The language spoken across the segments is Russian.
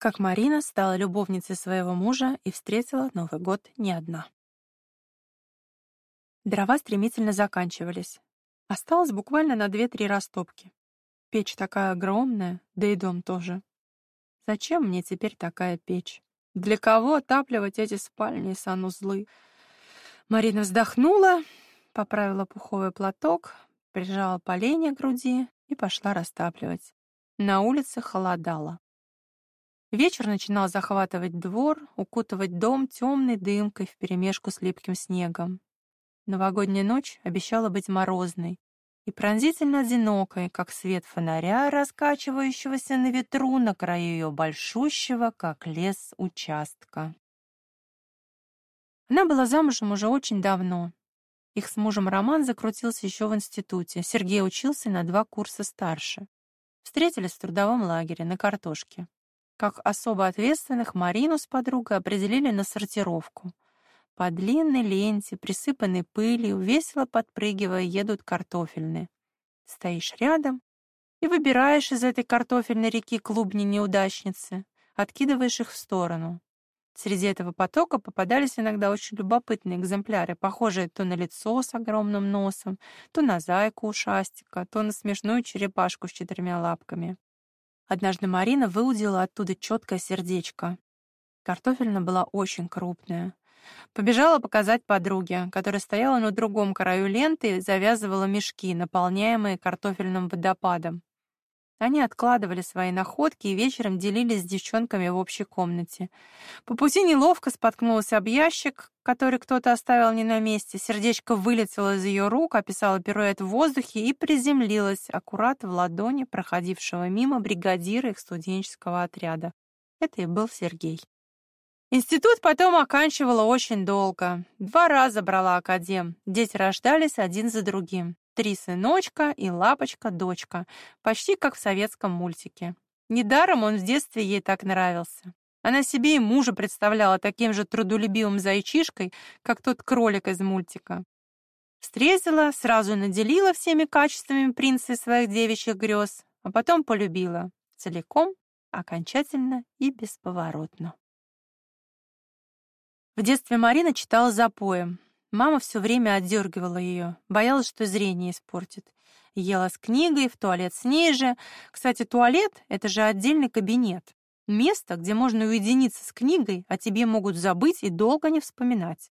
как Марина стала любовницей своего мужа и встретила Новый год не одна. Дрова стремительно заканчивались. Осталось буквально на две-три растопки. Печь такая огромная, да и дом тоже. Зачем мне теперь такая печь? Для кого отапливать эти спальни и санузлы? Марина вздохнула, поправила пуховый платок, прижала поленья к груди и пошла растапливать. На улице холодало. Вечер начинал захватывать двор, укутывать дом темной дымкой вперемешку с липким снегом. Новогодняя ночь обещала быть морозной и пронзительно одинокой, как свет фонаря, раскачивающегося на ветру на краю ее большущего, как лес, участка. Она была замужем уже очень давно. Их с мужем роман закрутился еще в институте. Сергей учился на два курса старше. Встретились в трудовом лагере на картошке. Как особо ответственных Марину с подругой определили на сортировку. По длинной ленте, присыпанной пылью, весело подпрыгивая, едут картофельные. Стоишь рядом и выбираешь из этой картофельной реки клубни неудачницы, откидываешь их в сторону. Среди этого потока попадались иногда очень любопытные экземпляры, похожие то на лицо с огромным носом, то на зайку ушастика, то на смешную черепашку с четырьмя лапками. Однажды Марина выудила оттуда четкое сердечко. Картофельна была очень крупная. Побежала показать подруге, которая стояла на другом краю ленты и завязывала мешки, наполняемые картофельным водопадом. Они откладывали свои находки и вечером делились с девчонками в общей комнате. По пути неловко споткнулась об ящик, который кто-то оставил не на месте. Сердечко вылетело из ее рук, описало пируэт в воздухе и приземлилось аккурат в ладони проходившего мимо бригадира их студенческого отряда. Это и был Сергей. Институт потом оканчивала очень долго. Два раза брала академ. Дети рождались один за другим. Три сыночка и лапочка-дочка, почти как в советском мультике. Недаром он в детстве ей так нравился. Она себе и мужа представляла таким же трудолюбивым зайчишкой, как тот кролик из мультика. Встретила, сразу наделила всеми качествами принца своих девичьих грез, а потом полюбила. Целиком, окончательно и бесповоротно. В детстве Марина читала запоем. Мама все время отдергивала ее, боялась, что зрение испортит. Ела с книгой, в туалет с ней же. Кстати, туалет — это же отдельный кабинет. Место, где можно уединиться с книгой, а тебе могут забыть и долго не вспоминать.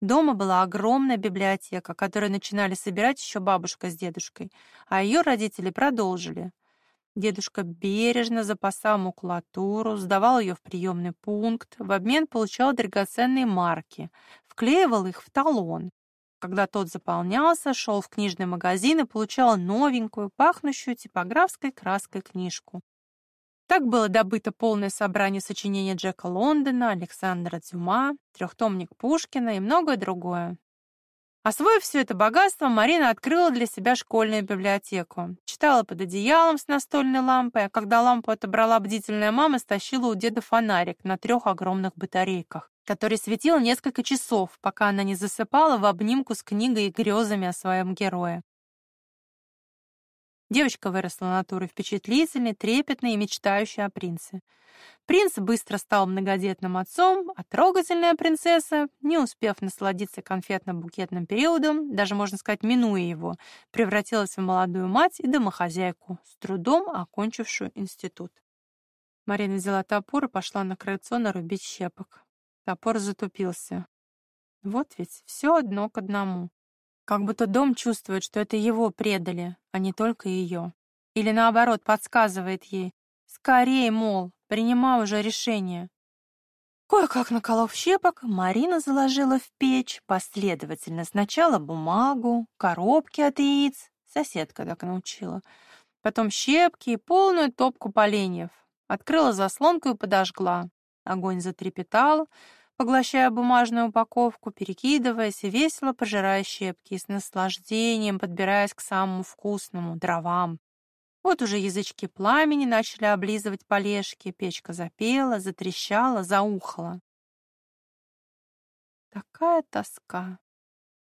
Дома была огромная библиотека, которую начинали собирать еще бабушка с дедушкой, а ее родители продолжили. Дедушка бережно запасал макулатуру, сдавал ее в приемный пункт, в обмен получал драгоценные марки, вклеивал их в талон. Когда тот заполнялся, шел в книжный магазин и получал новенькую, пахнущую типографской краской книжку. Так было добыто полное собрание сочинений Джека Лондона, Александра Дюма, трехтомник Пушкина и многое другое. Освоив все это богатство, Марина открыла для себя школьную библиотеку. Читала под одеялом с настольной лампой, а когда лампу отобрала бдительная мама, стащила у деда фонарик на трех огромных батарейках который светил несколько часов, пока она не засыпала в обнимку с книгой и грезами о своем герое. Девочка выросла натурой впечатлительной, трепетной и мечтающей о принце. Принц быстро стал многодетным отцом, а трогательная принцесса, не успев насладиться конфетно-букетным периодом, даже, можно сказать, минуя его, превратилась в молодую мать и домохозяйку, с трудом окончившую институт. Марина взяла топор и пошла на крыльцо нарубить щепок. Топор затупился. Вот ведь все одно к одному. Как будто дом чувствует, что это его предали, а не только ее. Или наоборот, подсказывает ей. Скорее, мол, принимай уже решение. Кое-как наколов щепок, Марина заложила в печь последовательно сначала бумагу, коробки от яиц, соседка так научила, потом щепки и полную топку поленьев. Открыла заслонку и подожгла. Огонь затрепетал, поглощая бумажную упаковку, перекидываясь и весело пожирая щепки, с наслаждением подбираясь к самому вкусному — дровам. Вот уже язычки пламени начали облизывать полежки, печка запела, затрещала, заухала. Такая тоска.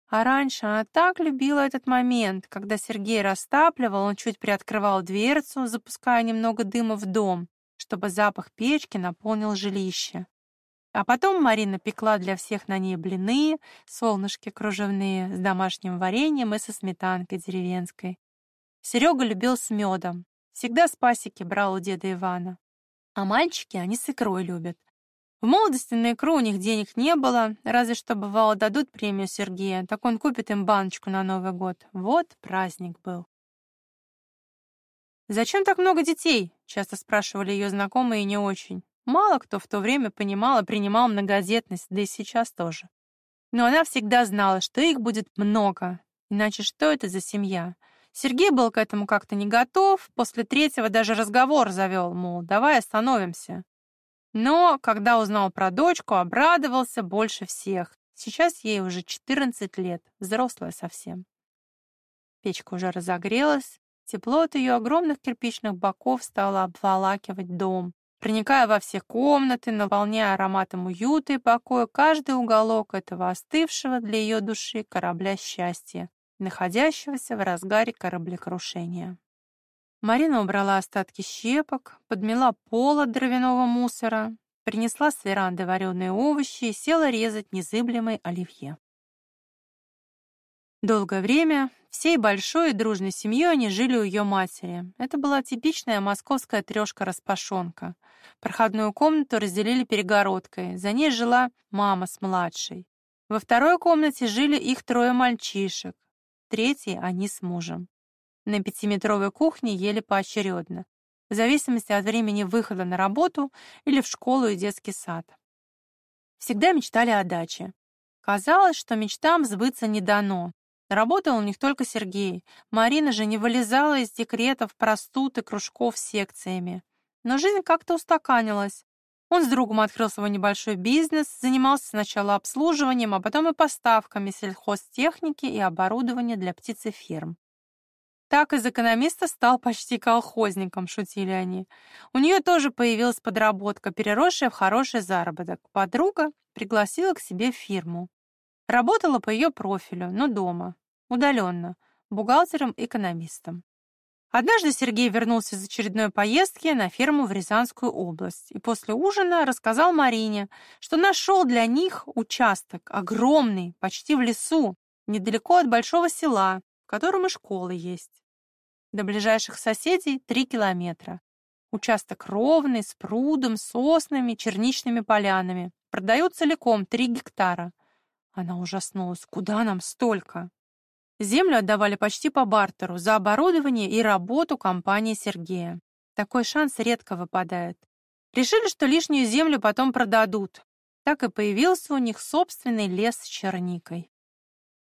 А раньше она так любила этот момент, когда Сергей растапливал, он чуть приоткрывал дверцу, запуская немного дыма в дом, чтобы запах печки наполнил жилище. А потом Марина пекла для всех на ней блины, солнышки кружевные, с домашним вареньем и со сметанкой деревенской. Серега любил с медом. Всегда с пасеки брал у деда Ивана. А мальчики, они с икрой любят. В молодости на икру у них денег не было, разве что бывало дадут премию Сергея, так он купит им баночку на Новый год. Вот праздник был. «Зачем так много детей?» — часто спрашивали ее знакомые и не очень. Мало кто в то время понимал и принимал многодетность, да и сейчас тоже. Но она всегда знала, что их будет много, иначе что это за семья? Сергей был к этому как-то не готов, после третьего даже разговор завел, мол, давай остановимся. Но, когда узнал про дочку, обрадовался больше всех. Сейчас ей уже 14 лет, взрослая совсем. Печка уже разогрелась, тепло от ее огромных кирпичных боков стало обволакивать дом, проникая во все комнаты, наполняя ароматом уюта и покоя каждый уголок этого остывшего для ее души корабля счастья находящегося в разгаре кораблекрушения. Марина убрала остатки щепок, подмела пол от дровяного мусора, принесла с веранды вареные овощи и села резать незыблемый оливье. Долгое время всей большой и дружной семьей они жили у ее матери. Это была типичная московская трешка-распашонка. Проходную комнату разделили перегородкой. За ней жила мама с младшей. Во второй комнате жили их трое мальчишек третьей они с мужем. На пятиметровой кухне ели поочередно, в зависимости от времени выхода на работу или в школу и детский сад. Всегда мечтали о даче. Казалось, что мечтам сбыться не дано. Работал у них только Сергей. Марина же не вылезала из декретов, простуд и кружков с секциями. Но жизнь как-то устаканилась. Он с другом открыл свой небольшой бизнес, занимался сначала обслуживанием, а потом и поставками сельхозтехники и оборудования для птицеферм. Так из экономиста стал почти колхозником, шутили они. У нее тоже появилась подработка, переросшая в хороший заработок. Подруга пригласила к себе фирму. Работала по ее профилю, но дома, удаленно, бухгалтером-экономистом. Однажды Сергей вернулся из очередной поездки на ферму в Рязанскую область и после ужина рассказал Марине, что нашел для них участок огромный, почти в лесу, недалеко от большого села, в котором и школа есть. До ближайших соседей три километра. Участок ровный, с прудом, соснами, черничными полянами. Продают целиком три гектара. Она ужаснулась. Куда нам столько? Землю отдавали почти по бартеру за оборудование и работу компании Сергея. Такой шанс редко выпадает. Решили, что лишнюю землю потом продадут. Так и появился у них собственный лес с черникой.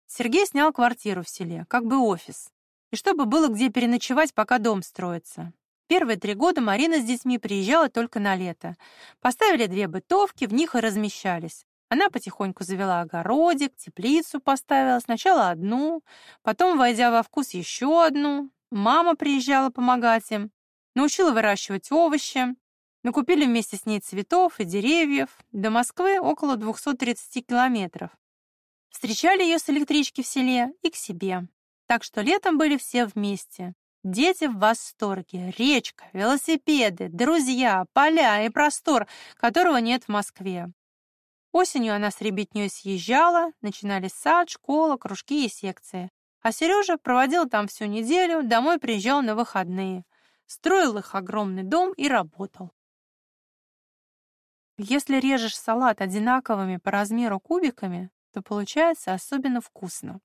Сергей снял квартиру в селе, как бы офис. И чтобы было где переночевать, пока дом строится. Первые три года Марина с детьми приезжала только на лето. Поставили две бытовки, в них и размещались. Она потихоньку завела огородик, теплицу поставила, сначала одну, потом, войдя во вкус, еще одну. Мама приезжала помогать им, научила выращивать овощи. Накупили вместе с ней цветов и деревьев. До Москвы около 230 километров. Встречали ее с электрички в селе и к себе. Так что летом были все вместе. Дети в восторге. Речка, велосипеды, друзья, поля и простор, которого нет в Москве. Осенью она с ребятней съезжала, начинали сад, школа, кружки и секции. А Сережа проводил там всю неделю, домой приезжал на выходные. Строил их огромный дом и работал. Если режешь салат одинаковыми по размеру кубиками, то получается особенно вкусно.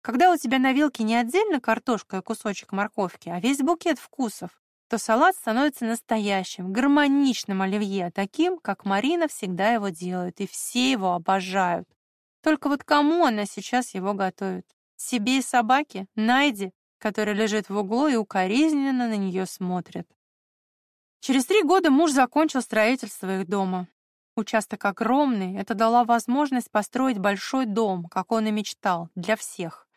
Когда у тебя на вилке не отдельно картошка и кусочек морковки, а весь букет вкусов, то салат становится настоящим, гармоничным оливье, таким, как Марина всегда его делает, и все его обожают. Только вот кому она сейчас его готовит? Себе и собаке? Найди, который лежит в углу и укоризненно на нее смотрит. Через три года муж закончил строительство их дома. Участок огромный, это дало возможность построить большой дом, как он и мечтал, для всех.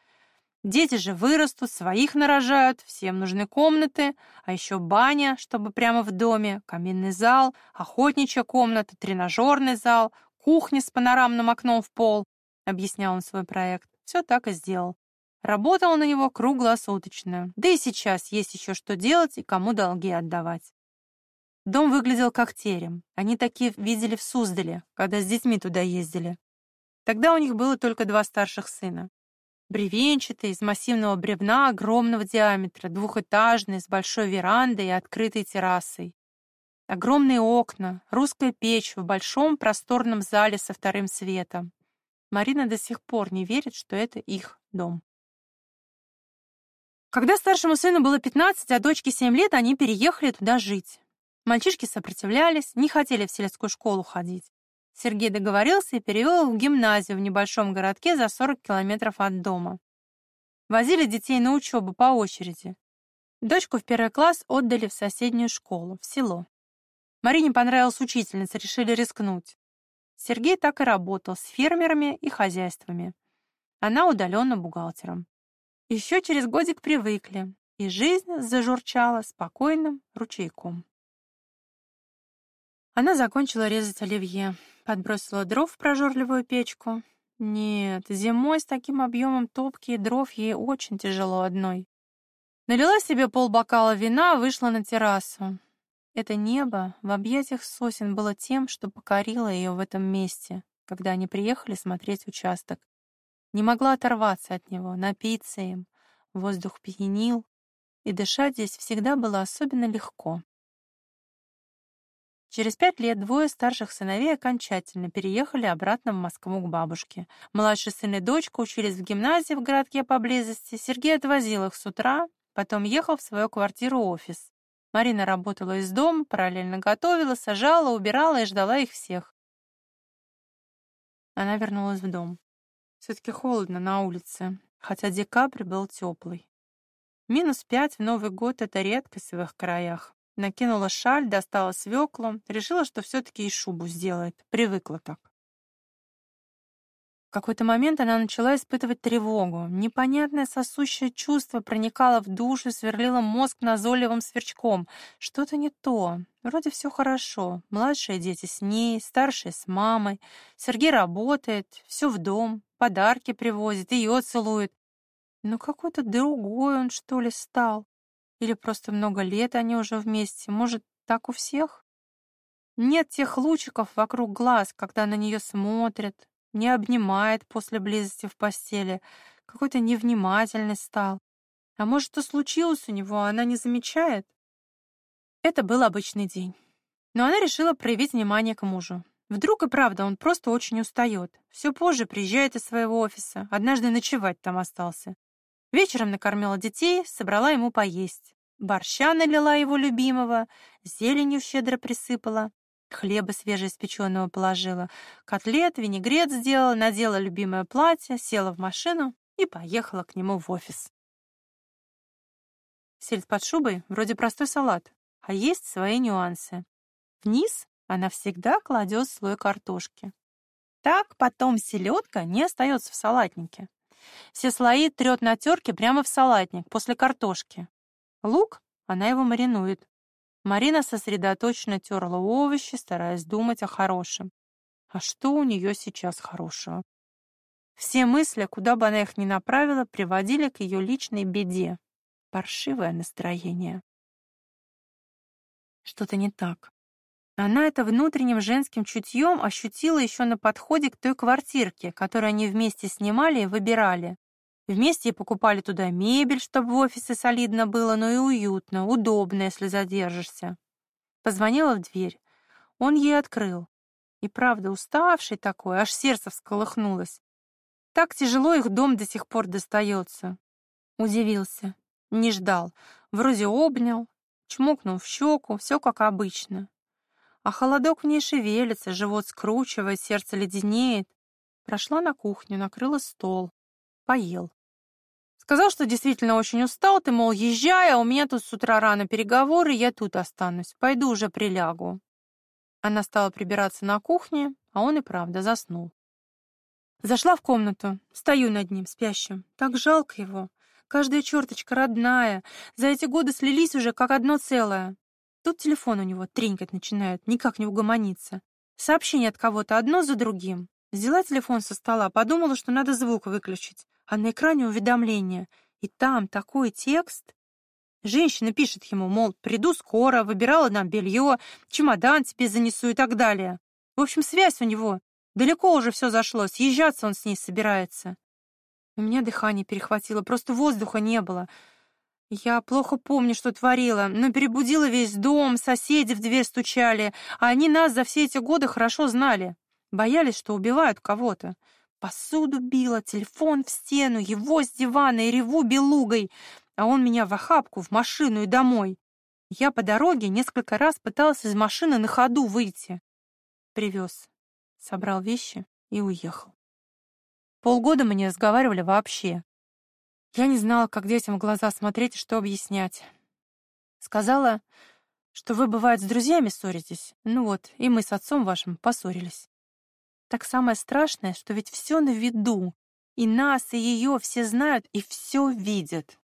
Дети же вырастут, своих нарожают, всем нужны комнаты, а еще баня, чтобы прямо в доме, каминный зал, охотничья комната, тренажерный зал, кухня с панорамным окном в пол, объяснял он свой проект. Все так и сделал. Работал на него круглосуточно. Да и сейчас есть еще что делать и кому долги отдавать. Дом выглядел как терем. Они такие видели в Суздале, когда с детьми туда ездили. Тогда у них было только два старших сына. Бревенчатый, из массивного бревна огромного диаметра, двухэтажный, с большой верандой и открытой террасой. Огромные окна, русская печь в большом просторном зале со вторым светом. Марина до сих пор не верит, что это их дом. Когда старшему сыну было 15, а дочке 7 лет, они переехали туда жить. Мальчишки сопротивлялись, не хотели в сельскую школу ходить. Сергей договорился и перевел их в гимназию в небольшом городке за 40 километров от дома. Возили детей на учебу по очереди. Дочку в первый класс отдали в соседнюю школу, в село. Марине понравилась учительница, решили рискнуть. Сергей так и работал с фермерами и хозяйствами. Она удаленно бухгалтером. Еще через годик привыкли, и жизнь зажурчала спокойным ручейком. Она закончила резать оливье, подбросила дров в прожорливую печку. Нет, зимой с таким объемом топки и дров ей очень тяжело одной. Налила себе полбокала вина, вышла на террасу. Это небо в объятиях сосен было тем, что покорило ее в этом месте, когда они приехали смотреть участок. Не могла оторваться от него, напиться им. Воздух пьянил, и дышать здесь всегда было особенно легко. Через пять лет двое старших сыновей окончательно переехали обратно в Москву к бабушке. Младший сын и дочка учились в гимназии в городке поблизости. Сергей отвозил их с утра, потом ехал в свою квартиру-офис. Марина работала из дома, параллельно готовила, сажала, убирала и ждала их всех. Она вернулась в дом. Все-таки холодно на улице, хотя декабрь был теплый. Минус пять в Новый год — это редкость в их краях. Накинула шаль, достала свеклу, решила, что все-таки и шубу сделает. Привыкла так. В какой-то момент она начала испытывать тревогу. Непонятное сосущее чувство проникало в душу, сверлило мозг назойливым сверчком. Что-то не то. Вроде все хорошо. Младшие дети с ней, старшие с мамой. Сергей работает, все в дом, подарки привозит, ее целует. Но какой-то другой он, что ли, стал. Или просто много лет они уже вместе? Может, так у всех? Нет тех лучиков вокруг глаз, когда на нее смотрят, не обнимает после близости в постели. Какой-то невнимательный стал. А может, что случилось у него, а она не замечает? Это был обычный день. Но она решила проявить внимание к мужу. Вдруг и правда он просто очень устает. Все позже приезжает из своего офиса. Однажды ночевать там остался. Вечером накормила детей, собрала ему поесть. Борща налила его любимого, зеленью щедро присыпала, хлеба свежеиспеченного положила, котлет, винегрет сделала, надела любимое платье, села в машину и поехала к нему в офис. Сельдь под шубой вроде простой салат, а есть свои нюансы. Вниз она всегда кладет слой картошки. Так потом селедка не остается в салатнике. Все слои трет на терке прямо в салатник после картошки. Лук она его маринует. Марина сосредоточенно терла овощи, стараясь думать о хорошем. А что у нее сейчас хорошего? Все мысли, куда бы она их ни направила, приводили к ее личной беде. Паршивое настроение. Что-то не так. Она это внутренним женским чутьем ощутила еще на подходе к той квартирке, которую они вместе снимали и выбирали. Вместе покупали туда мебель, чтобы в офисе солидно было, но и уютно, удобно, если задержишься. Позвонила в дверь. Он ей открыл. И правда, уставший такой, аж сердце всколыхнулось. Так тяжело их дом до сих пор достается. Удивился. Не ждал. Вроде обнял, чмокнул в щеку, все как обычно. А холодок в ней шевелится, живот скручивает, сердце леденеет. Прошла на кухню, накрыла стол. Поел. Сказал, что действительно очень устал, ты, мол, езжай, а у меня тут с утра рано переговоры, я тут останусь. Пойду уже прилягу. Она стала прибираться на кухне, а он и правда заснул. Зашла в комнату, стою над ним, спящим. Так жалко его. Каждая черточка родная. За эти годы слились уже как одно целое. Тут телефон у него тренькать начинает, никак не угомониться. Сообщение от кого-то одно за другим. Взяла телефон со стола, подумала, что надо звук выключить, а на экране уведомление. И там такой текст. Женщина пишет ему, мол, приду скоро, выбирала нам белье, чемодан тебе занесу и так далее. В общем, связь у него. Далеко уже все зашло, съезжаться он с ней собирается. У меня дыхание перехватило, просто воздуха не было. Я плохо помню, что творила, но перебудила весь дом, соседи в дверь стучали, а они нас за все эти годы хорошо знали. Боялись, что убивают кого-то. Посуду била, телефон в стену, его с дивана и реву белугой, а он меня в охапку, в машину и домой. Я по дороге несколько раз пыталась из машины на ходу выйти. Привез, собрал вещи и уехал. Полгода мы не разговаривали вообще. Я не знала, как детям в глаза смотреть и что объяснять. Сказала, что вы, бывает, с друзьями ссоритесь. Ну вот, и мы с отцом вашим поссорились. Так самое страшное, что ведь все на виду. И нас, и ее все знают, и все видят.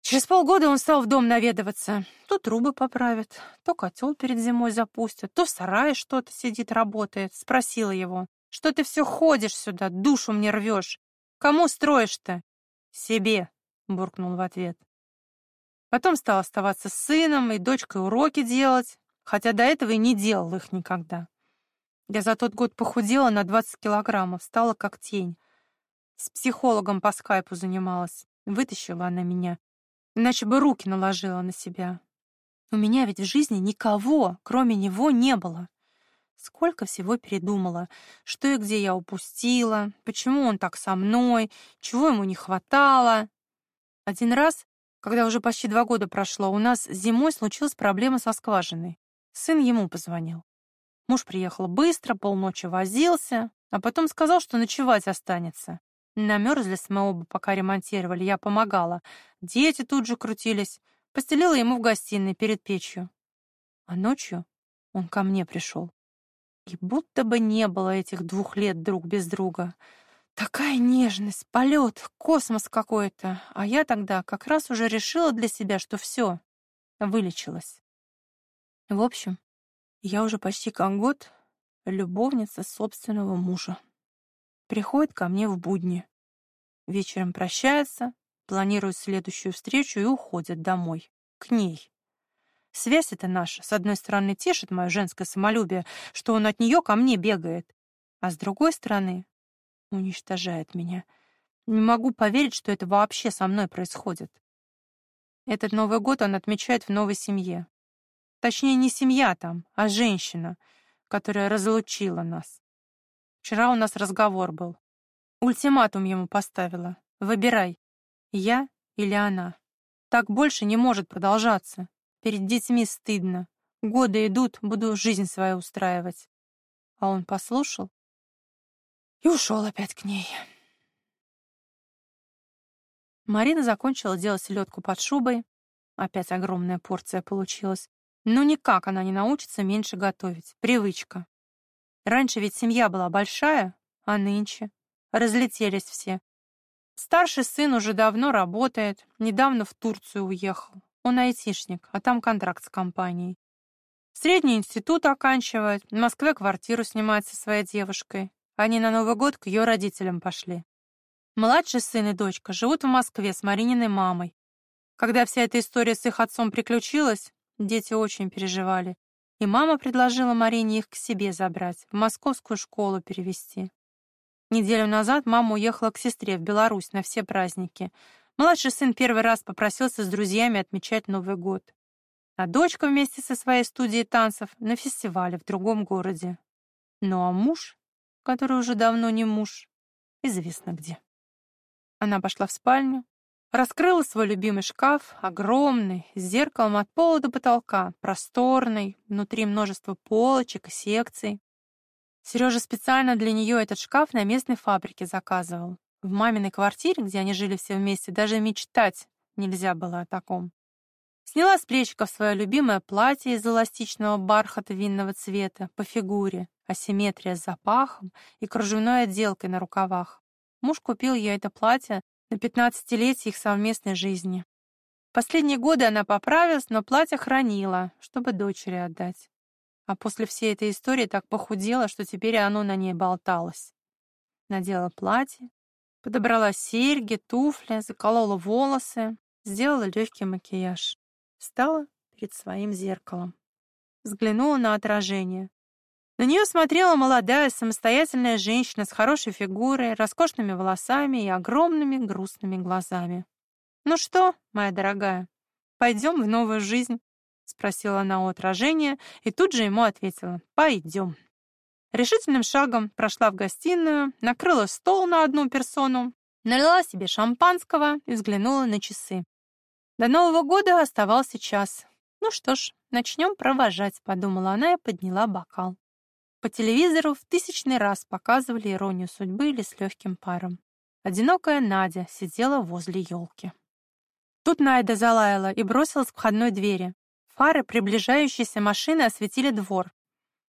Через полгода он стал в дом наведываться. То трубы поправят, то котел перед зимой запустят, то в сарае что-то сидит, работает. Спросила его. Что ты все ходишь сюда, душу мне рвешь? Кому строишь-то? Себе, буркнул в ответ. Потом стал оставаться с сыном и дочкой уроки делать, хотя до этого и не делал их никогда. Я за тот год похудела на 20 килограммов, стала как тень. С психологом по скайпу занималась. Вытащила она меня. Иначе бы руки наложила на себя. У меня ведь в жизни никого, кроме него, не было. Сколько всего передумала, что и где я упустила, почему он так со мной, чего ему не хватало. Один раз, когда уже почти два года прошло, у нас зимой случилась проблема со скважиной. Сын ему позвонил. Муж приехал быстро, полночи возился, а потом сказал, что ночевать останется. Намерзлись мы оба, пока ремонтировали, я помогала. Дети тут же крутились. Постелила ему в гостиной перед печью. А ночью он ко мне пришел. И будто бы не было этих двух лет друг без друга. Такая нежность, полет, космос какой-то. А я тогда как раз уже решила для себя, что все, вылечилась. В общем, я уже почти как год любовница собственного мужа. Приходит ко мне в будни. Вечером прощается, планирует следующую встречу и уходит домой. К ней. Связь эта наша, с одной стороны, тешит мое женское самолюбие, что он от нее ко мне бегает, а с другой стороны, уничтожает меня. Не могу поверить, что это вообще со мной происходит. Этот Новый год он отмечает в новой семье. Точнее, не семья там, а женщина, которая разлучила нас. Вчера у нас разговор был. Ультиматум ему поставила. Выбирай, я или она. Так больше не может продолжаться. Перед детьми стыдно. Годы идут, буду жизнь свою устраивать. А он послушал и ушел опять к ней. Марина закончила делать селедку под шубой. Опять огромная порция получилась. Но никак она не научится меньше готовить. Привычка. Раньше ведь семья была большая, а нынче разлетелись все. Старший сын уже давно работает, недавно в Турцию уехал. Он айтишник, а там контракт с компанией. Средний институт оканчивает, в Москве квартиру снимает со своей девушкой. Они на Новый год к ее родителям пошли. Младший сын и дочка живут в Москве с Марининой мамой. Когда вся эта история с их отцом приключилась, дети очень переживали. И мама предложила Марине их к себе забрать, в московскую школу перевести. Неделю назад мама уехала к сестре в Беларусь на все праздники. Младший сын первый раз попросился с друзьями отмечать Новый год. А дочка вместе со своей студией танцев на фестивале в другом городе. Ну а муж, который уже давно не муж, известно где. Она пошла в спальню, раскрыла свой любимый шкаф, огромный, с зеркалом от пола до потолка, просторный, внутри множество полочек и секций. Сережа специально для нее этот шкаф на местной фабрике заказывал. В маминой квартире, где они жили все вместе, даже мечтать нельзя было о таком. Сняла с плечиков свое любимое платье из эластичного бархата винного цвета по фигуре, асимметрия с запахом и кружевной отделкой на рукавах. Муж купил ей это платье на пятнадцатилетие их совместной жизни. Последние годы она поправилась, но платье хранила, чтобы дочери отдать. А после всей этой истории так похудела, что теперь оно на ней болталось. Надела платье, Подобрала серьги, туфли, заколола волосы, сделала легкий макияж. Встала перед своим зеркалом. Взглянула на отражение. На нее смотрела молодая, самостоятельная женщина с хорошей фигурой, роскошными волосами и огромными грустными глазами. «Ну что, моя дорогая, пойдем в новую жизнь?» — спросила она у отражения, и тут же ему ответила «Пойдем». Решительным шагом прошла в гостиную, накрыла стол на одну персону, налила себе шампанского и взглянула на часы. До Нового года оставался час. «Ну что ж, начнем провожать», — подумала она и подняла бокал. По телевизору в тысячный раз показывали «Иронию судьбы» или «С легким паром». Одинокая Надя сидела возле елки. Тут Найда залаяла и бросилась к входной двери. Фары приближающейся машины осветили двор.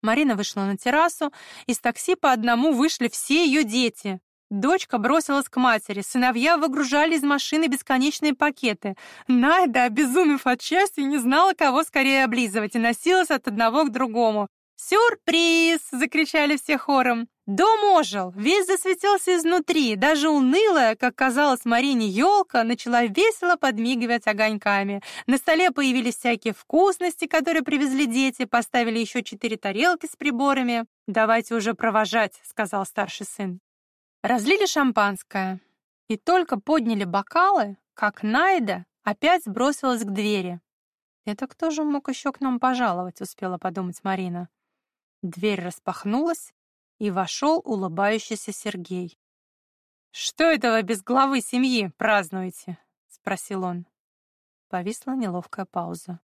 Марина вышла на террасу, из такси по одному вышли все ее дети. Дочка бросилась к матери, сыновья выгружали из машины бесконечные пакеты. Найда, обезумев от счастья, не знала, кого скорее облизывать, и носилась от одного к другому. «Сюрприз!» — закричали все хором. Дом ожил, весь засветился изнутри, даже унылая, как казалось Марине, елка начала весело подмигивать огоньками. На столе появились всякие вкусности, которые привезли дети, поставили еще четыре тарелки с приборами. «Давайте уже провожать», — сказал старший сын. Разлили шампанское и только подняли бокалы, как Найда опять бросилась к двери. «Это кто же мог еще к нам пожаловать?» — успела подумать Марина. Дверь распахнулась, и вошел улыбающийся Сергей. «Что это вы без главы семьи празднуете?» — спросил он. Повисла неловкая пауза.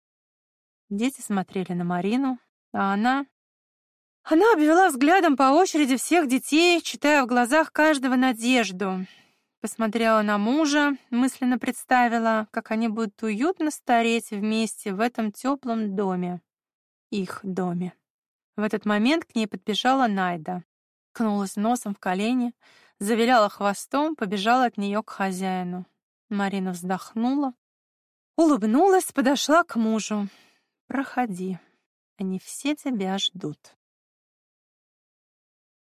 Дети смотрели на Марину, а она... Она обвела взглядом по очереди всех детей, читая в глазах каждого надежду. Посмотрела на мужа, мысленно представила, как они будут уютно стареть вместе в этом теплом доме. Их доме. В этот момент к ней подбежала Найда. Кнулась носом в колени, завиляла хвостом, побежала от нее к хозяину. Марина вздохнула, улыбнулась, подошла к мужу. «Проходи, они все тебя ждут».